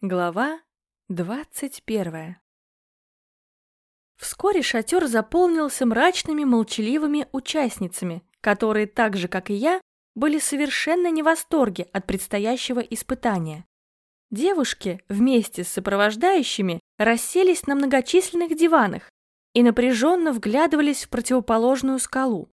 Глава двадцать первая Вскоре шатер заполнился мрачными молчаливыми участницами, которые так же, как и я, были совершенно не в восторге от предстоящего испытания. Девушки вместе с сопровождающими расселись на многочисленных диванах и напряженно вглядывались в противоположную скалу.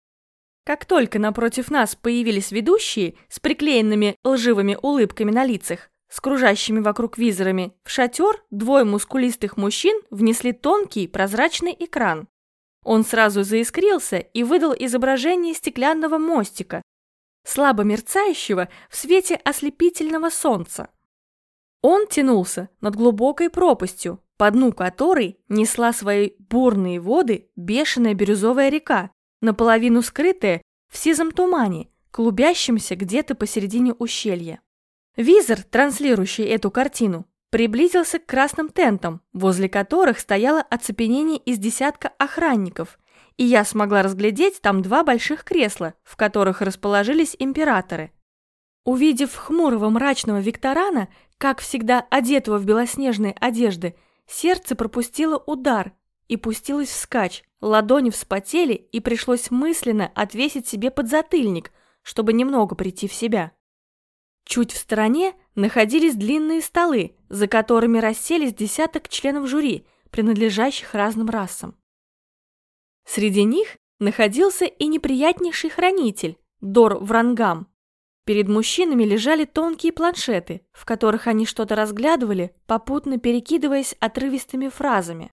Как только напротив нас появились ведущие с приклеенными лживыми улыбками на лицах, с кружащими вокруг визорами, в шатер двое мускулистых мужчин внесли тонкий прозрачный экран. Он сразу заискрился и выдал изображение стеклянного мостика, слабо мерцающего в свете ослепительного солнца. Он тянулся над глубокой пропастью, по дну которой несла свои бурные воды бешеная бирюзовая река, наполовину скрытая в сизом тумане, клубящемся где-то посередине ущелья. Визор, транслирующий эту картину, приблизился к красным тентам, возле которых стояло оцепенение из десятка охранников, и я смогла разглядеть там два больших кресла, в которых расположились императоры. Увидев хмурого мрачного Викторана, как всегда одетого в белоснежные одежды, сердце пропустило удар и пустилось вскачь, ладони вспотели и пришлось мысленно отвесить себе подзатыльник, чтобы немного прийти в себя. Чуть в стороне находились длинные столы, за которыми расселись десяток членов жюри, принадлежащих разным расам. Среди них находился и неприятнейший хранитель, Дор Врангам. Перед мужчинами лежали тонкие планшеты, в которых они что-то разглядывали, попутно перекидываясь отрывистыми фразами.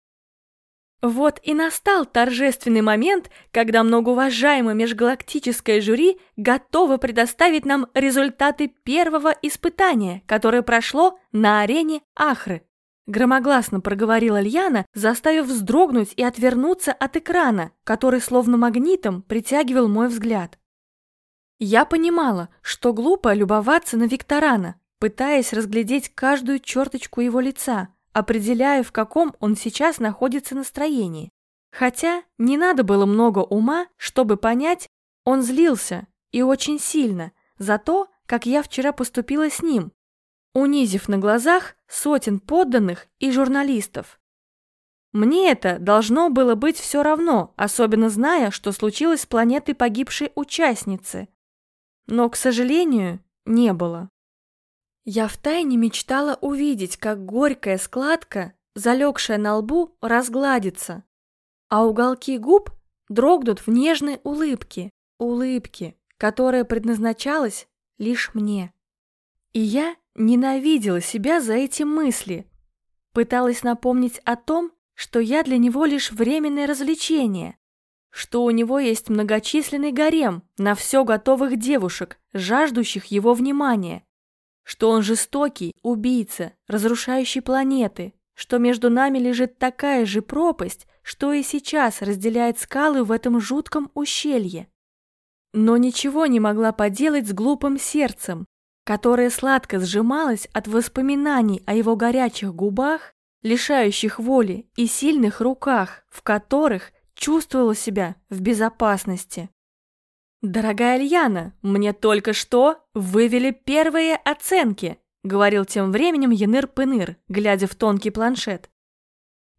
Вот и настал торжественный момент, когда многоуважаемое межгалактическое жюри готово предоставить нам результаты первого испытания, которое прошло на арене Ахры. Громогласно проговорила Льяна, заставив вздрогнуть и отвернуться от экрана, который словно магнитом притягивал мой взгляд. Я понимала, что глупо любоваться на Викторана, пытаясь разглядеть каждую черточку его лица – определяя, в каком он сейчас находится настроении. Хотя не надо было много ума, чтобы понять, он злился и очень сильно за то, как я вчера поступила с ним, унизив на глазах сотен подданных и журналистов. Мне это должно было быть все равно, особенно зная, что случилось с планетой погибшей участницы. Но, к сожалению, не было. Я втайне мечтала увидеть, как горькая складка, залегшая на лбу, разгладится, а уголки губ дрогнут в нежной улыбке, улыбке, которая предназначалась лишь мне. И я ненавидела себя за эти мысли, пыталась напомнить о том, что я для него лишь временное развлечение, что у него есть многочисленный гарем на все готовых девушек, жаждущих его внимания, что он жестокий, убийца, разрушающий планеты, что между нами лежит такая же пропасть, что и сейчас разделяет скалы в этом жутком ущелье. Но ничего не могла поделать с глупым сердцем, которое сладко сжималось от воспоминаний о его горячих губах, лишающих воли и сильных руках, в которых чувствовала себя в безопасности. «Дорогая Альяна, мне только что вывели первые оценки», говорил тем временем Яныр-Пыныр, глядя в тонкий планшет.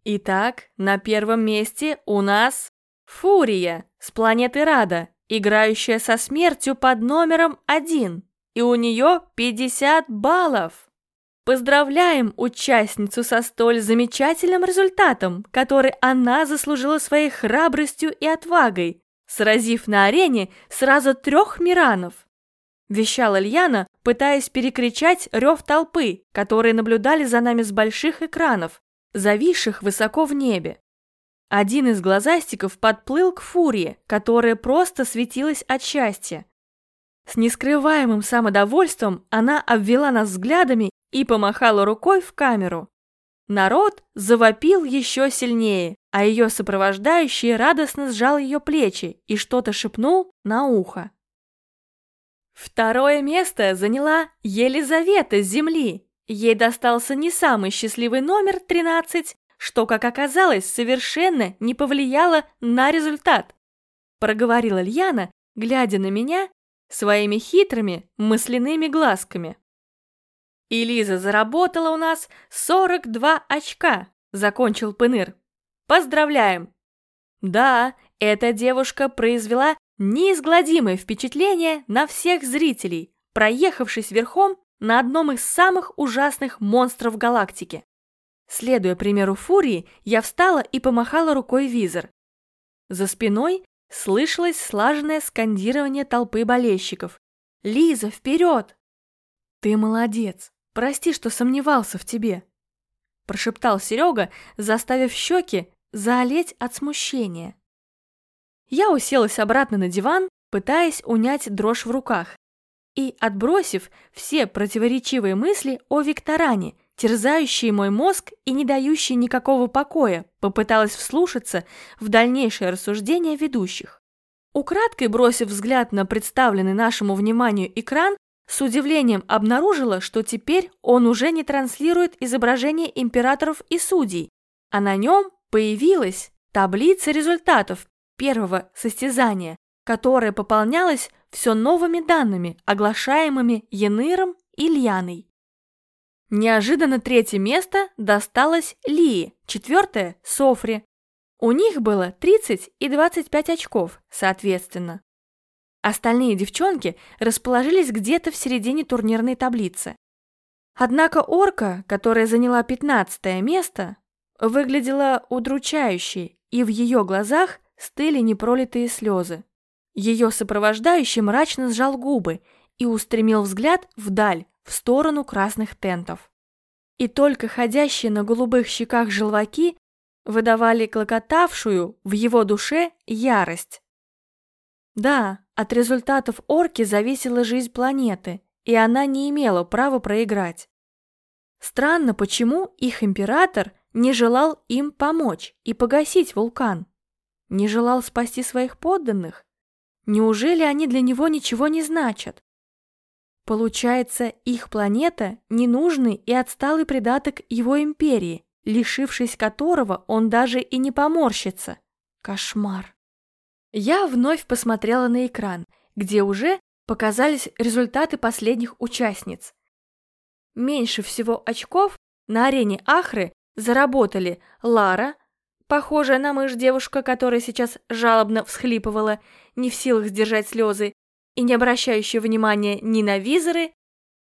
«Итак, на первом месте у нас Фурия с планеты Рада, играющая со смертью под номером один, и у нее 50 баллов. Поздравляем участницу со столь замечательным результатом, который она заслужила своей храбростью и отвагой, сразив на арене сразу трех миранов. Вещала Ильяна, пытаясь перекричать рев толпы, которые наблюдали за нами с больших экранов, зависших высоко в небе. Один из глазастиков подплыл к Фурии, которая просто светилась от счастья. С нескрываемым самодовольством она обвела нас взглядами и помахала рукой в камеру. Народ завопил еще сильнее, а ее сопровождающий радостно сжал ее плечи и что-то шепнул на ухо. Второе место заняла Елизавета с земли. Ей достался не самый счастливый номер 13, что, как оказалось, совершенно не повлияло на результат. Проговорила Льяна, глядя на меня своими хитрыми мысленными глазками. И Лиза заработала у нас 42 очка, закончил Пыныр. Поздравляем! Да, эта девушка произвела неизгладимое впечатление на всех зрителей, проехавшись верхом на одном из самых ужасных монстров галактики. Следуя примеру Фурии, я встала и помахала рукой визор. За спиной слышалось слаженное скандирование толпы болельщиков. «Лиза, вперед!» «Ты молодец! Прости, что сомневался в тебе!» Прошептал Серега, заставив щеки заолеть от смущения. Я уселась обратно на диван, пытаясь унять дрожь в руках, и, отбросив все противоречивые мысли о Викторане, терзающие мой мозг и не дающие никакого покоя, попыталась вслушаться в дальнейшее рассуждение ведущих. Украдкой бросив взгляд на представленный нашему вниманию экран, с удивлением обнаружила, что теперь он уже не транслирует изображение императоров и судей, а на нем появилась таблица результатов первого состязания, которая пополнялась все новыми данными, оглашаемыми Яныром и Льяной. Неожиданно третье место досталось Лии, четвертое – Софре. У них было 30 и 25 очков, соответственно. Остальные девчонки расположились где-то в середине турнирной таблицы. Однако орка, которая заняла 15 место, выглядела удручающей, и в ее глазах стыли непролитые слезы. Ее сопровождающий мрачно сжал губы и устремил взгляд вдаль, в сторону красных тентов. И только ходящие на голубых щеках желваки выдавали клокотавшую в его душе ярость. Да, от результатов орки зависела жизнь планеты, и она не имела права проиграть. Странно, почему их император не желал им помочь и погасить вулкан. Не желал спасти своих подданных? Неужели они для него ничего не значат? Получается, их планета – ненужный и отсталый придаток его империи, лишившись которого он даже и не поморщится. Кошмар. Я вновь посмотрела на экран, где уже показались результаты последних участниц. Меньше всего очков на арене Ахры заработали Лара, Похожая на мышь девушка, которая сейчас жалобно всхлипывала, не в силах сдержать слезы, и не обращающая внимания ни на визоры,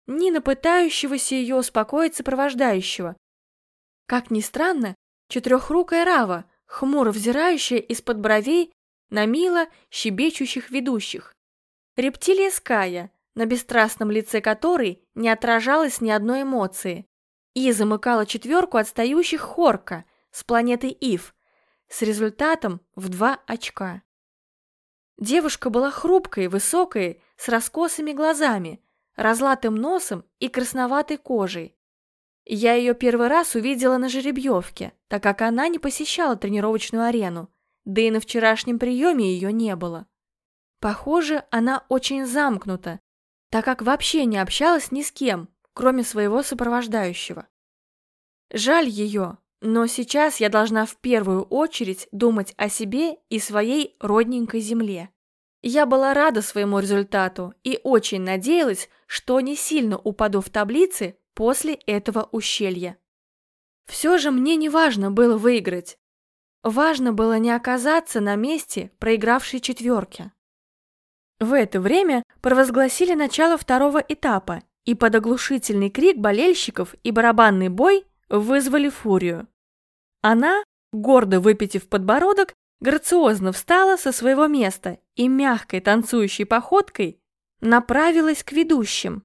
ни на пытающегося ее успокоить сопровождающего. Как ни странно, четырехрукая Рава, хмуро взирающая из-под бровей на мило щебечущих ведущих. Рептилия Ская, на бесстрастном лице которой не отражалось ни одной эмоции, и замыкала четверку отстающих Хорка с планеты Ив, с результатом в два очка. Девушка была хрупкой, высокой, с раскосыми глазами, разлатым носом и красноватой кожей. Я ее первый раз увидела на жеребьевке, так как она не посещала тренировочную арену, да и на вчерашнем приеме ее не было. Похоже, она очень замкнута, так как вообще не общалась ни с кем, кроме своего сопровождающего. Жаль ее, но сейчас я должна в первую очередь думать о себе и своей родненькой земле. Я была рада своему результату и очень надеялась, что не сильно упаду в таблице после этого ущелья. Все же мне не важно было выиграть. Важно было не оказаться на месте проигравшей четверки. В это время провозгласили начало второго этапа, и под оглушительный крик болельщиков и барабанный бой вызвали фурию. Она, гордо выпитив подбородок, грациозно встала со своего места и мягкой танцующей походкой направилась к ведущим.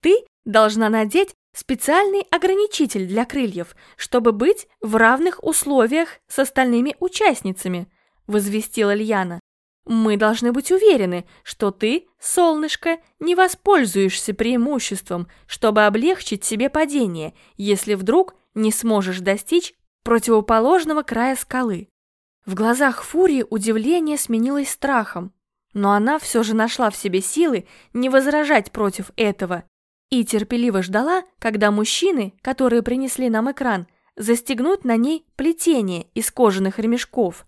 «Ты должна надеть специальный ограничитель для крыльев, чтобы быть в равных условиях с остальными участницами», возвестила Льяна. «Мы должны быть уверены, что ты, солнышко, не воспользуешься преимуществом, чтобы облегчить себе падение, если вдруг не сможешь достичь противоположного края скалы. В глазах Фурии удивление сменилось страхом, но она все же нашла в себе силы не возражать против этого и терпеливо ждала, когда мужчины, которые принесли нам экран, застегнут на ней плетение из кожаных ремешков,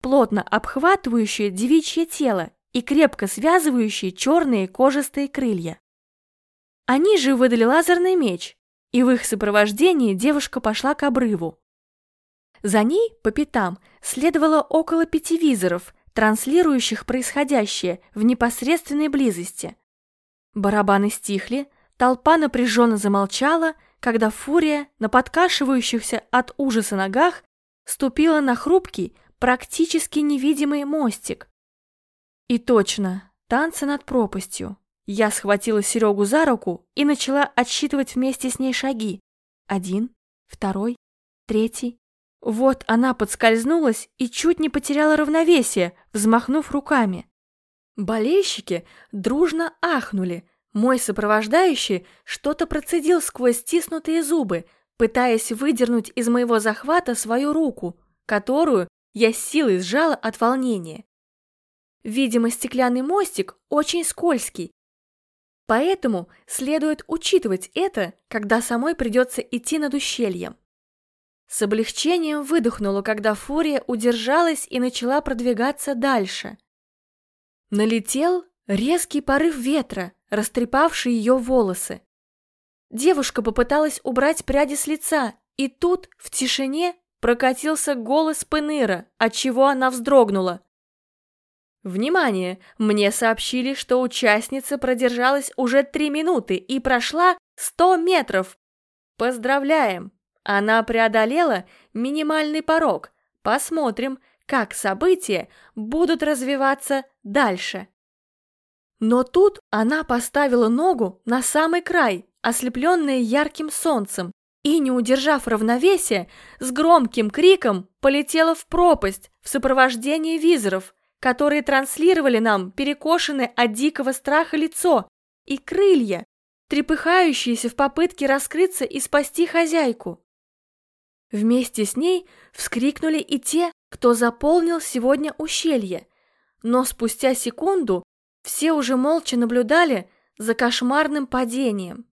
плотно обхватывающее девичье тело и крепко связывающие черные кожистые крылья. Они же выдали лазерный меч, и в их сопровождении девушка пошла к обрыву. За ней, по пятам, следовало около пяти визоров, транслирующих происходящее в непосредственной близости. Барабаны стихли, толпа напряженно замолчала, когда фурия на подкашивающихся от ужаса ногах ступила на хрупкий, практически невидимый мостик. И точно, танцы над пропастью. Я схватила Серегу за руку и начала отсчитывать вместе с ней шаги. Один, второй, третий. Вот она подскользнулась и чуть не потеряла равновесие, взмахнув руками. Болельщики дружно ахнули. Мой сопровождающий что-то процедил сквозь стиснутые зубы, пытаясь выдернуть из моего захвата свою руку, которую я силой сжала от волнения. Видимо, стеклянный мостик очень скользкий, поэтому следует учитывать это, когда самой придется идти над ущельем. С облегчением выдохнула, когда фурия удержалась и начала продвигаться дальше. Налетел резкий порыв ветра, растрепавший ее волосы. Девушка попыталась убрать пряди с лица, и тут, в тишине, прокатился голос Пеныра, отчего она вздрогнула. «Внимание! Мне сообщили, что участница продержалась уже три минуты и прошла сто метров. Поздравляем! Она преодолела минимальный порог. Посмотрим, как события будут развиваться дальше». Но тут она поставила ногу на самый край, ослепленная ярким солнцем, и, не удержав равновесия, с громким криком полетела в пропасть в сопровождении визоров, которые транслировали нам перекошенное от дикого страха лицо и крылья, трепыхающиеся в попытке раскрыться и спасти хозяйку. Вместе с ней вскрикнули и те, кто заполнил сегодня ущелье, но спустя секунду все уже молча наблюдали за кошмарным падением.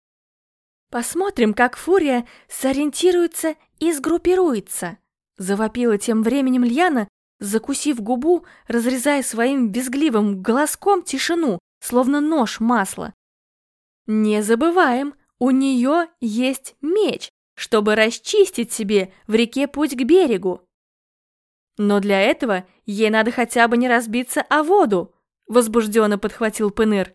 «Посмотрим, как Фурия сориентируется и сгруппируется», завопила тем временем Льяна, закусив губу, разрезая своим безгливым голоском тишину, словно нож масла. «Не забываем, у нее есть меч, чтобы расчистить себе в реке путь к берегу. Но для этого ей надо хотя бы не разбиться о воду, возбужденно подхватил Пыныр.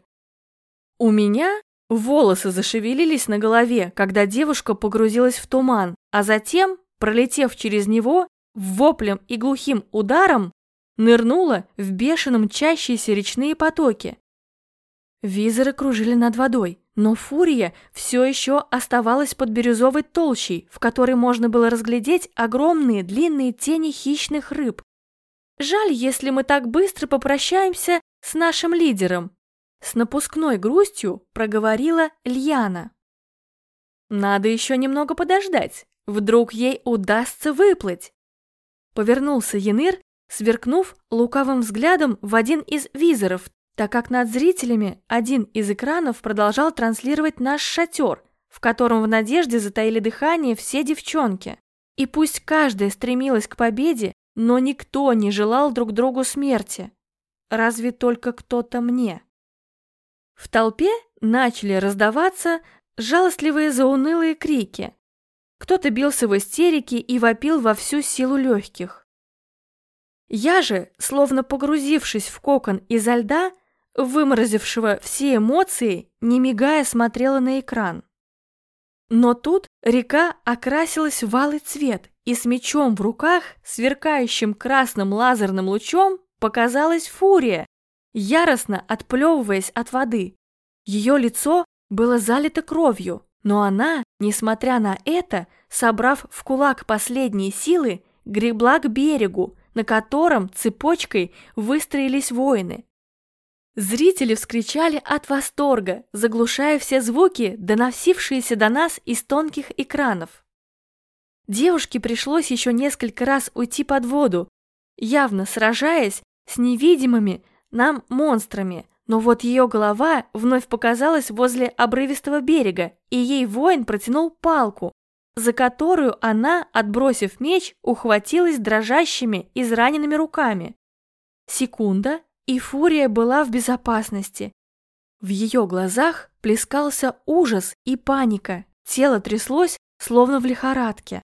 У меня волосы зашевелились на голове, когда девушка погрузилась в туман, а затем, пролетев через него, воплем и глухим ударом нырнула в бешено мчащиеся речные потоки. Визоры кружили над водой, но фурия все еще оставалась под бирюзовой толщей, в которой можно было разглядеть огромные длинные тени хищных рыб. Жаль, если мы так быстро попрощаемся с нашим лидером. С напускной грустью проговорила Льяна. Надо еще немного подождать. Вдруг ей удастся выплыть. Повернулся Яныр, сверкнув лукавым взглядом в один из визоров, так как над зрителями один из экранов продолжал транслировать наш шатер, в котором в надежде затаили дыхание все девчонки. И пусть каждая стремилась к победе, но никто не желал друг другу смерти. Разве только кто-то мне. В толпе начали раздаваться жалостливые заунылые крики. Кто-то бился в истерике и вопил во всю силу легких. Я же, словно погрузившись в кокон изо льда, выморозившего все эмоции, не мигая смотрела на экран. Но тут река окрасилась в алый цвет, и с мечом в руках, сверкающим красным лазерным лучом, показалась фурия, яростно отплевываясь от воды. Ее лицо было залито кровью, но она, несмотря на это, собрав в кулак последние силы, гребла к берегу, на котором цепочкой выстроились воины. Зрители вскричали от восторга, заглушая все звуки, доносившиеся до нас из тонких экранов. Девушке пришлось еще несколько раз уйти под воду, явно сражаясь с невидимыми нам монстрами, но вот ее голова вновь показалась возле обрывистого берега, и ей воин протянул палку, за которую она, отбросив меч, ухватилась дрожащими, израненными руками. Секунда, и Фурия была в безопасности. В ее глазах плескался ужас и паника, тело тряслось, словно в лихорадке.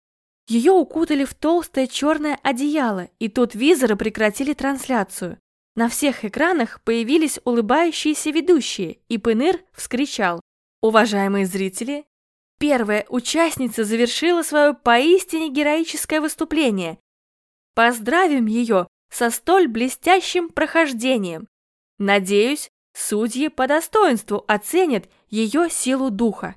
Ее укутали в толстое черное одеяло, и тут визоры прекратили трансляцию. На всех экранах появились улыбающиеся ведущие, и Пыныр вскричал «Уважаемые зрители, первая участница завершила свое поистине героическое выступление. Поздравим ее со столь блестящим прохождением. Надеюсь, судьи по достоинству оценят ее силу духа».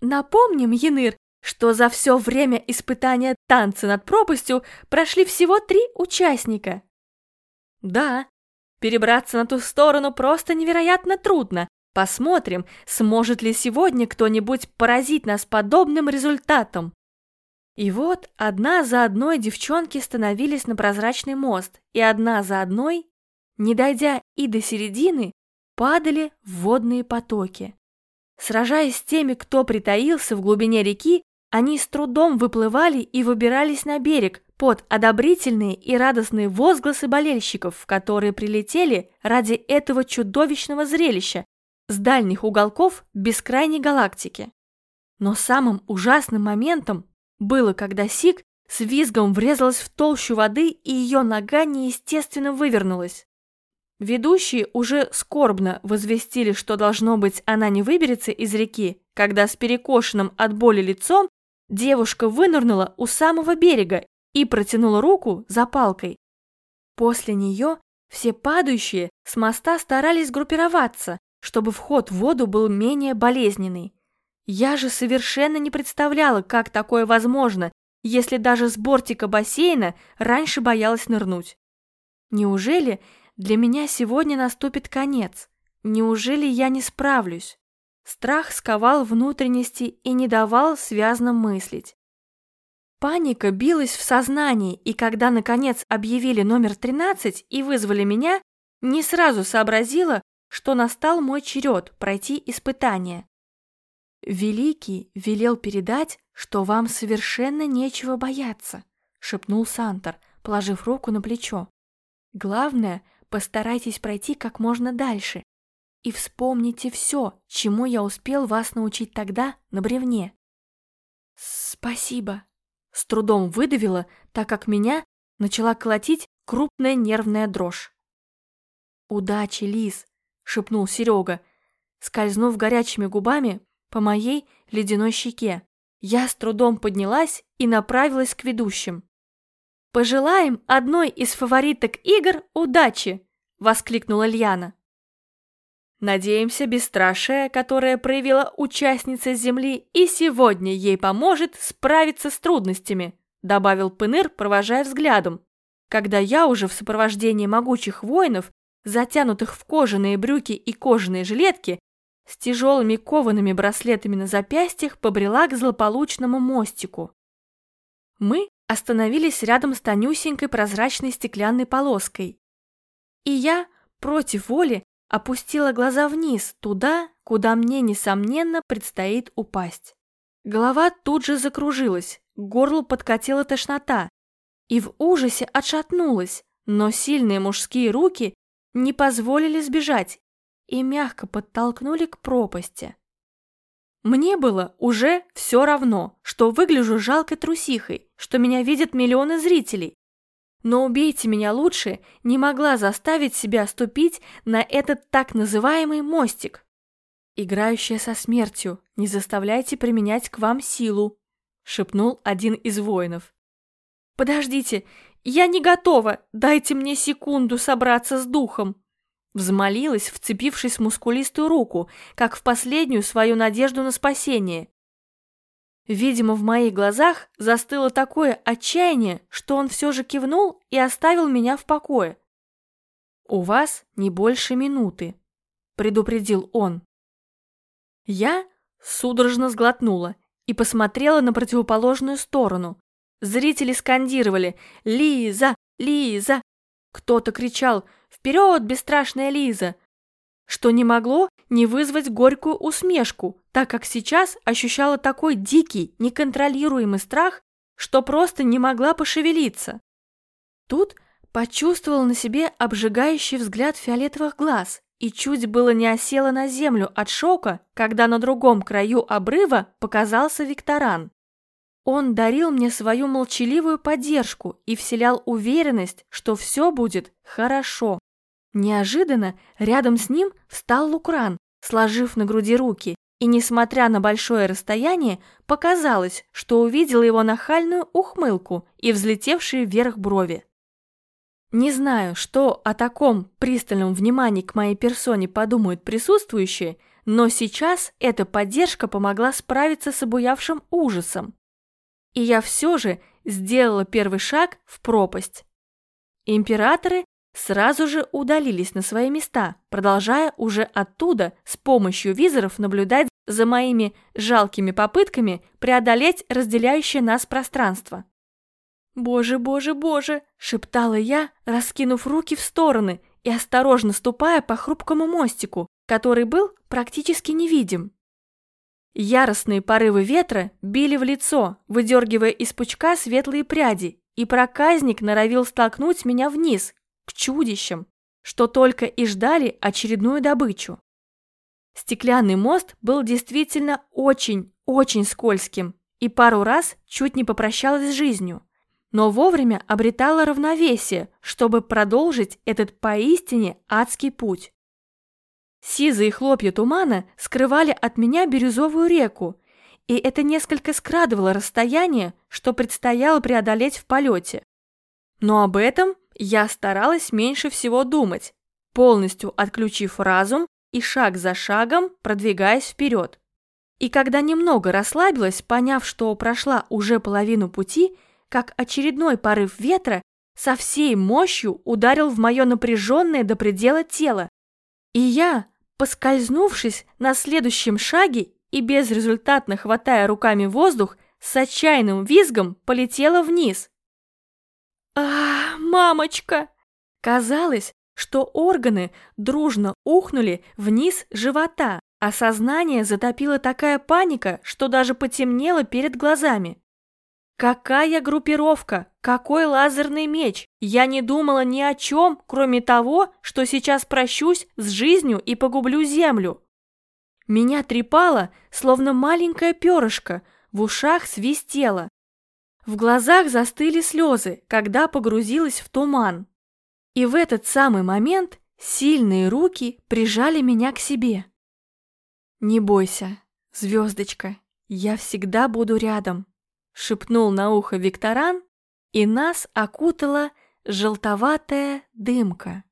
Напомним, Яныр, что за все время испытания танца над пропастью прошли всего три участника. Да, перебраться на ту сторону просто невероятно трудно. Посмотрим, сможет ли сегодня кто-нибудь поразить нас подобным результатом. И вот одна за одной девчонки становились на прозрачный мост, и одна за одной, не дойдя и до середины, падали в водные потоки. Сражаясь с теми, кто притаился в глубине реки, они с трудом выплывали и выбирались на берег под одобрительные и радостные возгласы болельщиков, которые прилетели ради этого чудовищного зрелища с дальних уголков бескрайней галактики. Но самым ужасным моментом было, когда Сик с визгом врезалась в толщу воды, и ее нога неестественно вывернулась. Ведущие уже скорбно возвестили, что должно быть она не выберется из реки, когда с перекошенным от боли лицом Девушка вынырнула у самого берега и протянула руку за палкой. После нее все падающие с моста старались группироваться, чтобы вход в воду был менее болезненный. Я же совершенно не представляла, как такое возможно, если даже с бортика бассейна раньше боялась нырнуть. Неужели для меня сегодня наступит конец? Неужели я не справлюсь? Страх сковал внутренности и не давал связно мыслить. Паника билась в сознании, и когда, наконец, объявили номер 13 и вызвали меня, не сразу сообразила, что настал мой черед пройти испытание. «Великий велел передать, что вам совершенно нечего бояться», — шепнул Сантор, положив руку на плечо. «Главное, постарайтесь пройти как можно дальше и вспомните все, чему я успел вас научить тогда на бревне. Спасибо. С трудом выдавила, так как меня начала колотить крупная нервная дрожь. «Удачи, Лис!» — шепнул Серега, скользнув горячими губами по моей ледяной щеке. Я с трудом поднялась и направилась к ведущим. «Пожелаем одной из фавориток игр удачи!» — воскликнула Льяна. Надеемся, бесстрашие, которое проявила участница Земли, и сегодня ей поможет справиться с трудностями», добавил Пыныр, провожая взглядом. Когда я уже в сопровождении могучих воинов, затянутых в кожаные брюки и кожаные жилетки, с тяжелыми коваными браслетами на запястьях побрела к злополучному мостику. Мы остановились рядом с тонюсенькой прозрачной стеклянной полоской. И я, против воли, опустила глаза вниз, туда, куда мне, несомненно, предстоит упасть. Голова тут же закружилась, к горлу подкатила тошнота, и в ужасе отшатнулась, но сильные мужские руки не позволили сбежать и мягко подтолкнули к пропасти. Мне было уже все равно, что выгляжу жалкой трусихой, что меня видят миллионы зрителей, но «убейте меня лучше» не могла заставить себя ступить на этот так называемый мостик. «Играющая со смертью, не заставляйте применять к вам силу», — шепнул один из воинов. «Подождите, я не готова, дайте мне секунду собраться с духом», взмолилась, вцепившись в мускулистую руку, как в последнюю свою надежду на спасение. Видимо, в моих глазах застыло такое отчаяние, что он все же кивнул и оставил меня в покое. «У вас не больше минуты», — предупредил он. Я судорожно сглотнула и посмотрела на противоположную сторону. Зрители скандировали «Лиза! Лиза!» Кто-то кричал «Вперед, бесстрашная Лиза!» Что не могло не вызвать горькую усмешку, так как сейчас ощущала такой дикий, неконтролируемый страх, что просто не могла пошевелиться. Тут почувствовала на себе обжигающий взгляд фиолетовых глаз и чуть было не осела на землю от шока, когда на другом краю обрыва показался Викторан. Он дарил мне свою молчаливую поддержку и вселял уверенность, что все будет хорошо. Неожиданно рядом с ним встал Лукран, сложив на груди руки, и, несмотря на большое расстояние, показалось, что увидел его нахальную ухмылку и взлетевшие вверх брови. Не знаю, что о таком пристальном внимании к моей персоне подумают присутствующие, но сейчас эта поддержка помогла справиться с обуявшим ужасом. И я все же сделала первый шаг в пропасть. Императоры сразу же удалились на свои места, продолжая уже оттуда с помощью визоров наблюдать за моими жалкими попытками преодолеть разделяющее нас пространство. «Боже, боже, боже!» – шептала я, раскинув руки в стороны и осторожно ступая по хрупкому мостику, который был практически невидим. Яростные порывы ветра били в лицо, выдергивая из пучка светлые пряди, и проказник норовил столкнуть меня вниз, к чудищам, что только и ждали очередную добычу. Стеклянный мост был действительно очень, очень скользким и пару раз чуть не попрощалась с жизнью, но вовремя обретала равновесие, чтобы продолжить этот поистине адский путь. Сизые хлопья тумана скрывали от меня бирюзовую реку, и это несколько скрадывало расстояние, что предстояло преодолеть в полете. Но об этом я старалась меньше всего думать, полностью отключив разум и шаг за шагом продвигаясь вперед. И когда немного расслабилась, поняв, что прошла уже половину пути, как очередной порыв ветра со всей мощью ударил в мое напряженное до предела тело. И я, поскользнувшись на следующем шаге и безрезультатно хватая руками воздух, с отчаянным визгом полетела вниз. А, мамочка! Казалось, что органы дружно ухнули вниз живота, а сознание затопила такая паника, что даже потемнело перед глазами. Какая группировка? Какой лазерный меч? Я не думала ни о чем, кроме того, что сейчас прощусь с жизнью и погублю землю. Меня трепало, словно маленькое перышко, в ушах свистело. В глазах застыли слезы, когда погрузилась в туман. И в этот самый момент сильные руки прижали меня к себе. «Не бойся, звездочка, я всегда буду рядом», шепнул на ухо Викторан, и нас окутала желтоватая дымка.